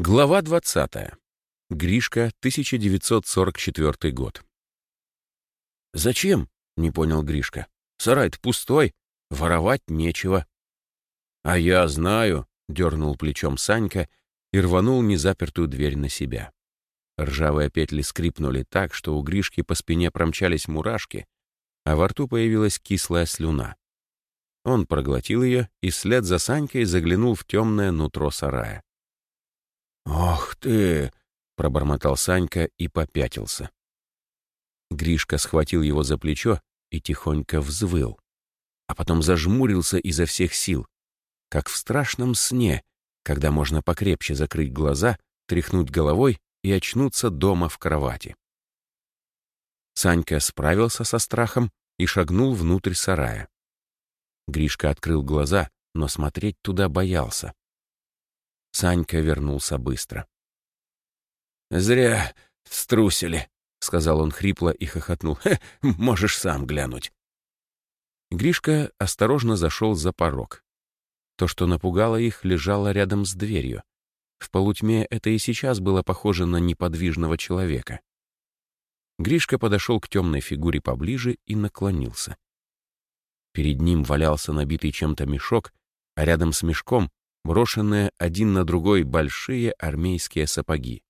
Глава 20. Гришка, 1944 год. «Зачем?» — не понял Гришка. «Сарай-то пустой, воровать нечего». «А я знаю», — дернул плечом Санька и рванул незапертую дверь на себя. Ржавые петли скрипнули так, что у Гришки по спине промчались мурашки, а во рту появилась кислая слюна. Он проглотил ее и вслед за Санькой заглянул в темное нутро сарая. «Ох ты!» — пробормотал Санька и попятился. Гришка схватил его за плечо и тихонько взвыл, а потом зажмурился изо всех сил, как в страшном сне, когда можно покрепче закрыть глаза, тряхнуть головой и очнуться дома в кровати. Санька справился со страхом и шагнул внутрь сарая. Гришка открыл глаза, но смотреть туда боялся. Санька вернулся быстро. «Зря струсили», — сказал он хрипло и хохотнул. «Можешь сам глянуть». Гришка осторожно зашел за порог. То, что напугало их, лежало рядом с дверью. В полутьме это и сейчас было похоже на неподвижного человека. Гришка подошел к темной фигуре поближе и наклонился. Перед ним валялся набитый чем-то мешок, а рядом с мешком брошенные один на другой большие армейские сапоги.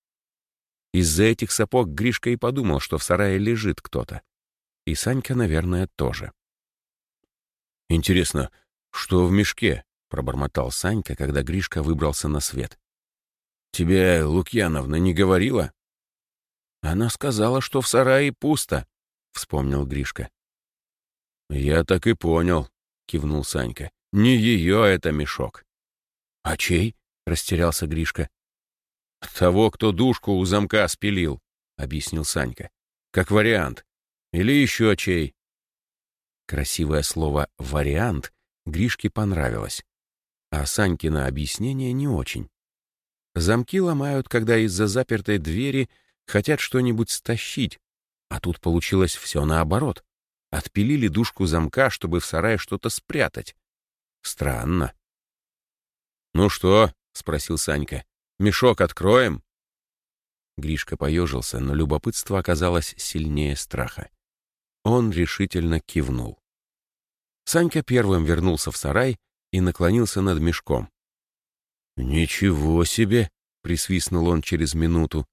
Из-за этих сапог Гришка и подумал, что в сарае лежит кто-то. И Санька, наверное, тоже. «Интересно, что в мешке?» — пробормотал Санька, когда Гришка выбрался на свет. «Тебе Лукьяновна не говорила?» «Она сказала, что в сарае пусто», — вспомнил Гришка. «Я так и понял», — кивнул Санька. «Не ее это мешок». «А чей?» — растерялся Гришка. «Того, кто душку у замка спилил», — объяснил Санька. «Как вариант. Или еще чей». Красивое слово «вариант» Гришке понравилось, а Санькино объяснение не очень. Замки ломают, когда из-за запертой двери хотят что-нибудь стащить, а тут получилось все наоборот. Отпилили душку замка, чтобы в сарае что-то спрятать. Странно. «Ну что?» — спросил Санька. «Мешок откроем?» Гришка поежился, но любопытство оказалось сильнее страха. Он решительно кивнул. Санька первым вернулся в сарай и наклонился над мешком. «Ничего себе!» — присвистнул он через минуту.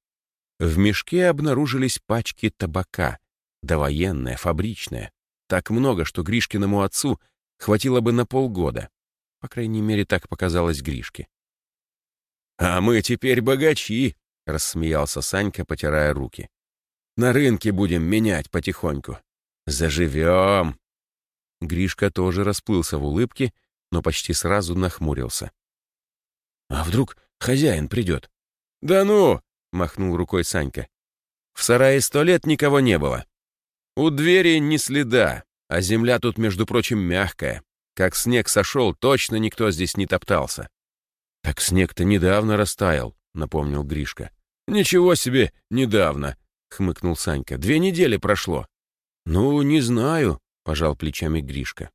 В мешке обнаружились пачки табака, довоенная, фабричная. Так много, что Гришкиному отцу хватило бы на полгода. По крайней мере, так показалось Гришке. «А мы теперь богачи!» — рассмеялся Санька, потирая руки. «На рынке будем менять потихоньку. Заживем!» Гришка тоже расплылся в улыбке, но почти сразу нахмурился. «А вдруг хозяин придет?» «Да ну!» — махнул рукой Санька. «В сарае сто лет никого не было. У двери ни следа, а земля тут, между прочим, мягкая. Как снег сошел, точно никто здесь не топтался. «Так снег-то недавно растаял», — напомнил Гришка. «Ничего себе, недавно», — хмыкнул Санька. «Две недели прошло». «Ну, не знаю», — пожал плечами Гришка.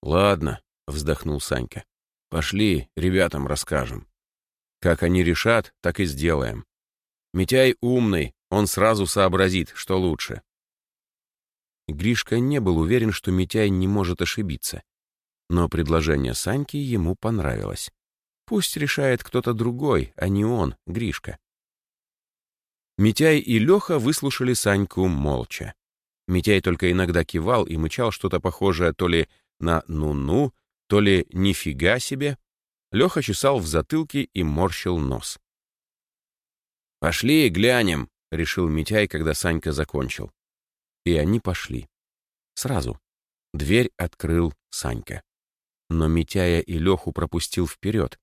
«Ладно», — вздохнул Санька. «Пошли, ребятам расскажем. Как они решат, так и сделаем. Митяй умный, он сразу сообразит, что лучше». Гришка не был уверен, что Митяй не может ошибиться. Но предложение Саньки ему понравилось. Пусть решает кто-то другой, а не он, Гришка. Митяй и Леха выслушали Саньку молча. Митяй только иногда кивал и мычал что-то похожее то ли на «ну-ну», то ли «нифига себе». Леха чесал в затылке и морщил нос. «Пошли, глянем», — решил Митяй, когда Санька закончил. И они пошли. Сразу. Дверь открыл Санька но Митяя и Леху пропустил вперед.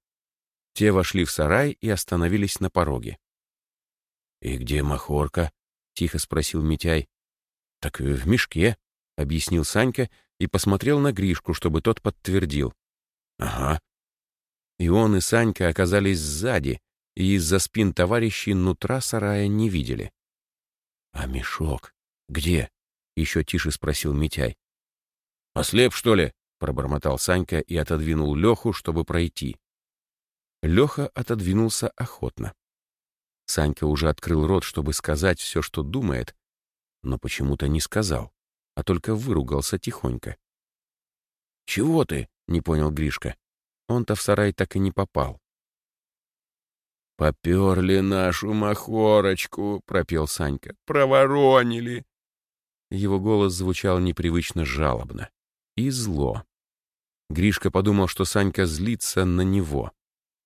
Те вошли в сарай и остановились на пороге. «И где Махорка?» — тихо спросил Митяй. «Так в мешке», — объяснил Санька и посмотрел на Гришку, чтобы тот подтвердил. «Ага». И он, и Санька оказались сзади, и из-за спин товарищей нутра сарая не видели. «А мешок? Где?» — еще тише спросил Митяй. «Ослеп, что ли?» Пробормотал Санька и отодвинул Леху, чтобы пройти. Леха отодвинулся охотно. Санька уже открыл рот, чтобы сказать все, что думает, но почему-то не сказал, а только выругался тихонько. «Чего ты?» — не понял Гришка. Он-то в сарай так и не попал. «Поперли нашу махорочку», — пропел Санька. «Проворонили». Его голос звучал непривычно жалобно и зло. Гришка подумал, что Санька злится на него.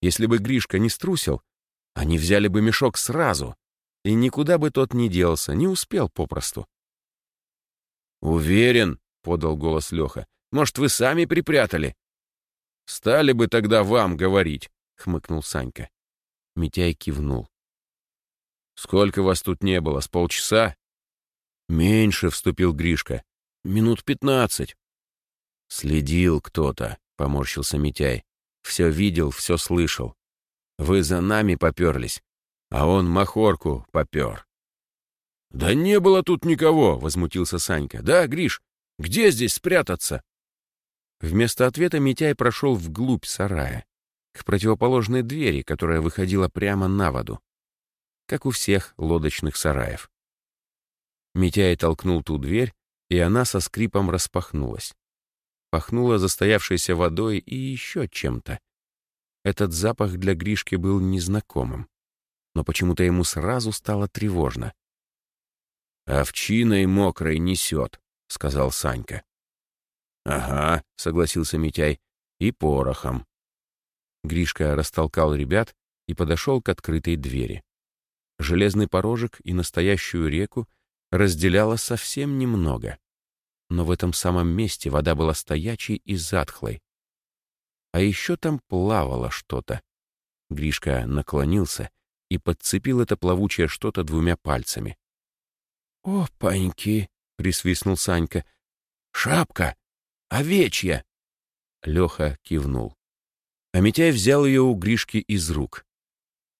Если бы Гришка не струсил, они взяли бы мешок сразу, и никуда бы тот не делся, не успел попросту. «Уверен», — подал голос Леха, — «может, вы сами припрятали?» «Стали бы тогда вам говорить», — хмыкнул Санька. Митяй кивнул. «Сколько вас тут не было? С полчаса?» «Меньше», — вступил Гришка. «Минут пятнадцать». «Следил кто-то», — поморщился Митяй. «Все видел, все слышал. Вы за нами поперлись, а он махорку попер». «Да не было тут никого!» — возмутился Санька. «Да, Гриш, где здесь спрятаться?» Вместо ответа Митяй прошел вглубь сарая, к противоположной двери, которая выходила прямо на воду, как у всех лодочных сараев. Митяй толкнул ту дверь, и она со скрипом распахнулась. Пахнула застоявшейся водой и еще чем-то. Этот запах для Гришки был незнакомым, но почему-то ему сразу стало тревожно. «Овчиной мокрой несет», — сказал Санька. «Ага», — согласился Митяй, — «и порохом». Гришка растолкал ребят и подошел к открытой двери. Железный порожек и настоящую реку разделяло совсем немного. Но в этом самом месте вода была стоячей и затхлой. А еще там плавало что-то. Гришка наклонился и подцепил это плавучее что-то двумя пальцами. «О, паньки!» — присвистнул Санька. «Шапка! Овечья!» Леха кивнул. А Митяй взял ее у Гришки из рук.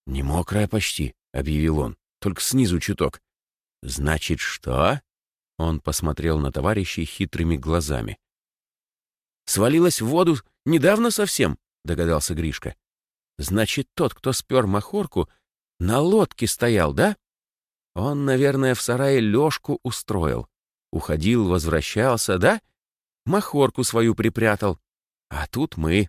«Не мокрая почти», — объявил он, — «только снизу чуток». «Значит, что?» Он посмотрел на товарищей хитрыми глазами. «Свалилась в воду недавно совсем», — догадался Гришка. «Значит, тот, кто спер махорку, на лодке стоял, да? Он, наверное, в сарае лёжку устроил. Уходил, возвращался, да? Махорку свою припрятал. А тут мы».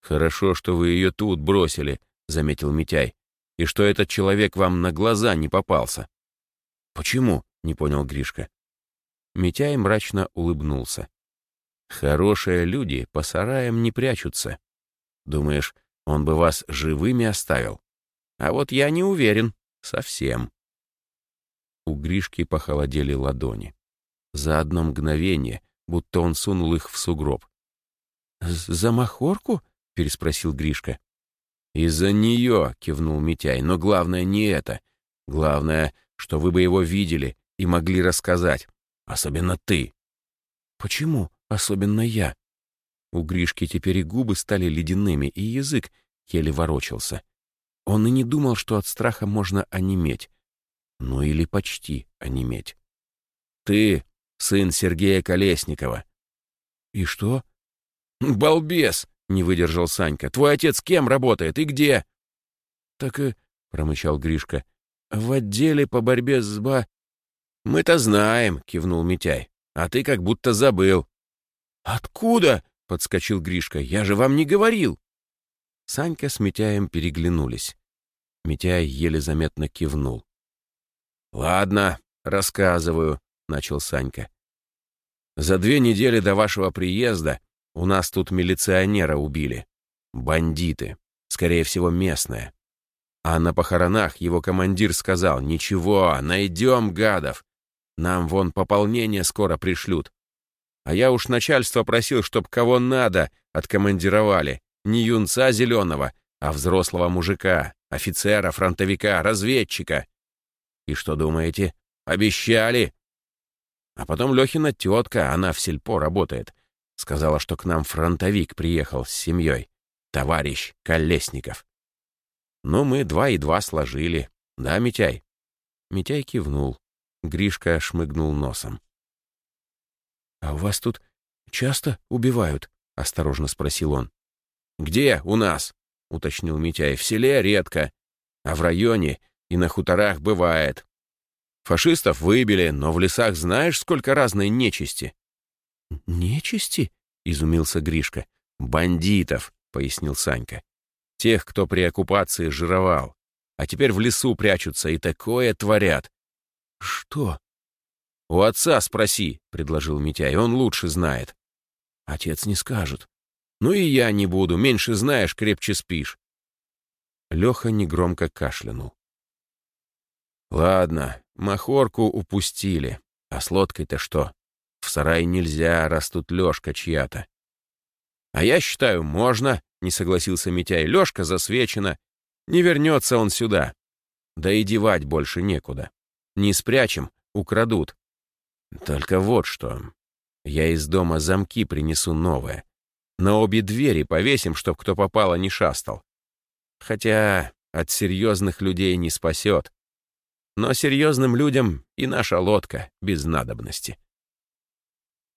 «Хорошо, что вы ее тут бросили», — заметил Митяй, «и что этот человек вам на глаза не попался». «Почему?» — не понял Гришка. Митяй мрачно улыбнулся. Хорошие люди по сараям не прячутся. Думаешь, он бы вас живыми оставил? А вот я не уверен. Совсем. У Гришки похолодели ладони. За одно мгновение, будто он сунул их в сугроб. «За махорку?» — переспросил Гришка. «Из-за нее», — кивнул Митяй, — «но главное не это. Главное, что вы бы его видели и могли рассказать. Особенно ты». «Почему?» Особенно я. У Гришки теперь и губы стали ледяными, и язык еле ворочался. Он и не думал, что от страха можно онеметь. Ну или почти онеметь. «Ты сын Сергея Колесникова». «И что?» «Балбес!» — не выдержал Санька. «Твой отец кем работает и где?» «Так и...» — промычал Гришка. «В отделе по борьбе с ба...» «Мы-то знаем», — кивнул Митяй. «А ты как будто забыл. «Откуда?» — подскочил Гришка. «Я же вам не говорил!» Санька с Митяем переглянулись. Митяй еле заметно кивнул. «Ладно, рассказываю», — начал Санька. «За две недели до вашего приезда у нас тут милиционера убили. Бандиты, скорее всего, местные. А на похоронах его командир сказал, «Ничего, найдем гадов. Нам вон пополнение скоро пришлют. А я уж начальство просил, чтоб кого надо откомандировали. Не юнца зеленого, а взрослого мужика, офицера, фронтовика, разведчика. И что думаете? Обещали. А потом Лехина тетка, она в сельпо работает, сказала, что к нам фронтовик приехал с семьей, товарищ Колесников. Ну, мы два и два сложили. Да, Митяй? Митяй кивнул. Гришка шмыгнул носом. «А у вас тут часто убивают?» — осторожно спросил он. «Где у нас?» уточнил Митяй. «В селе редко, а в районе и на хуторах бывает. Фашистов выбили, но в лесах знаешь, сколько разной нечисти?» «Нечисти?» — изумился Гришка. «Бандитов», — пояснил Санька. «Тех, кто при оккупации жировал, а теперь в лесу прячутся и такое творят». «Что?» «У отца спроси», — предложил Митяй, — «он лучше знает». «Отец не скажет». «Ну и я не буду, меньше знаешь, крепче спишь». Леха негромко кашлянул. «Ладно, махорку упустили. А с лодкой-то что? В сарай нельзя, раз тут Лёшка чья-то». «А я считаю, можно», — не согласился Митяй. «Лёшка засвечена. Не вернется он сюда. Да и девать больше некуда. Не спрячем, украдут. Только вот что. Я из дома замки принесу новые. На обе двери повесим, чтоб кто попало не шастал. Хотя от серьезных людей не спасет. Но серьезным людям и наша лодка без надобности.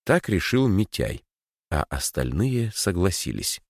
Так решил Митяй, а остальные согласились.